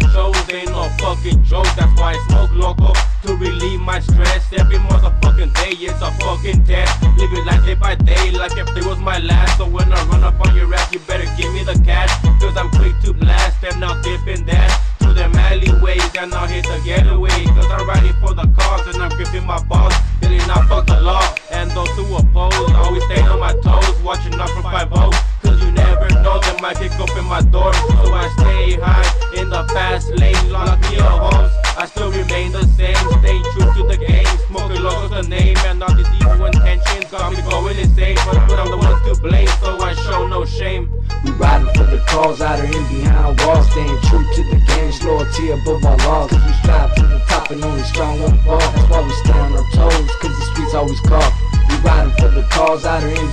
tight shows ain't no fucking joke. That's why I smoke local to relieve my stress. Every motherfucking day it's a fucking test. Living life day by day like if it was my last. So when I run up on your ass, you better give might kick open my door. So I stay high in the fast lane, lock a homes. I still remain the same, stay true to the game. Smoking locals the name, and all these evil intentions got me going insane. But, I'm the one to blame, so I show no shame. We riding for the cause out of and behind walls, staying true to the game's loyalty above all laws. Cause we strive to the top and only strong won't fall. That's why we stay on our toes, cause the streets always call. We riding for the cause out of and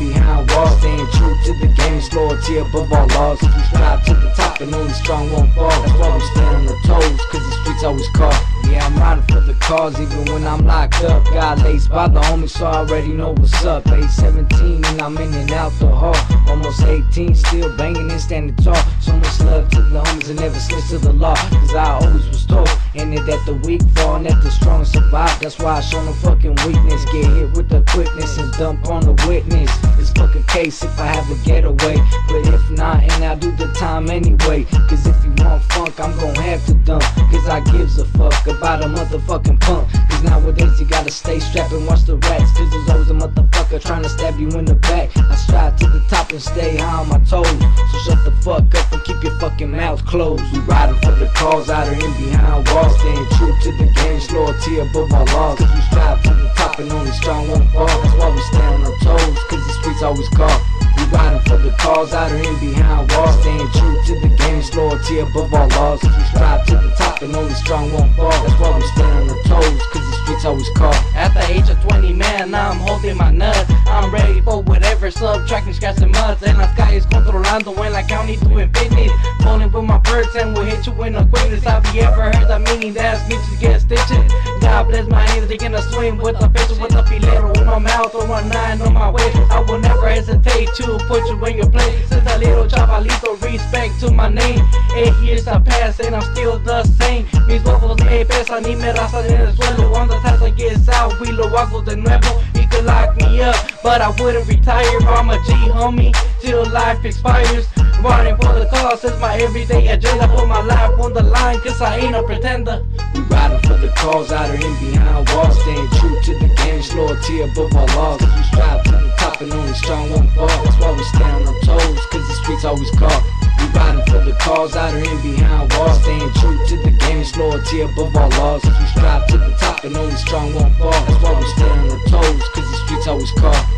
loyalty above all laws. Cause we strive to the top and only strong won't fall. That's why we stay on our toes, cause the streets always call. Yeah, I'm riding for the cause even when I'm locked up. Got laced by the homies, so I already know what's up. Age 17 and I'm in and out the hall. Almost 18, still banging and standing tall. So much love to the homies and never snitch to the law. Cause I always was told, and it that the weak fall and that the strong survive. That's why I show no fucking weakness. Get hit with the quickness and dump on the witness. It's fucking case if I have a getaway. But if not, and I do the time anyway. Cause if you want funk, I'm gon' have to dump. Cause I gives a fuck about a motherfucking punk. Cause nowadays you gotta stay strapped and watch the rats. Cause there's always a motherfucker trying to stab you in the back. I strive to the top and stay high on my toes. Fucking mouth closed. We riding for the cause out of and behind walls. Staying true to the game's loyalty above all laws. Cause we strive to the top and only strong won't fall. That's why we stay on our toes. Cause the streets always call. We riding for the cause out of and behind walls. Staying true to the game's loyalty above all laws. Cause we strive to the top and only strong won't fall. That's why we stay on our toes. Cause the streets always call. Subtracting, scratching muds. And the sky is controlando en la county doing fitness. Pulling with my birds and we'll hit you in a quickness. Have you ever heard the meaning that snitches get stitches? God bless my hands, taking a swing with a fish with a filero in my mouth or one nine on my way. I will never hesitate to put you in your place. Since a little chavalito, respect to my name. Eight years have passed and I'm still the same. Mis huevos me pesan y me rasan en el suelo. On the out, we lo hago de nuevo. You could lock me up, but I wouldn't retire. I'm a G homie till life expires. Running for the cause is my everyday agenda. Put my life on the line, cause I ain't a pretender. We riding for the cause out of and behind walls. Staying true to the game's loyalty above all laws. We strive to the top and only strong won't fall. That's why we stand on toes, cause the streets always call. We riding for the cause out of and behind walls. Staying true to the game's loyalty above all laws. We strive to the top and only strong won't fall. That's why we stay on our toes, cause the streets always call.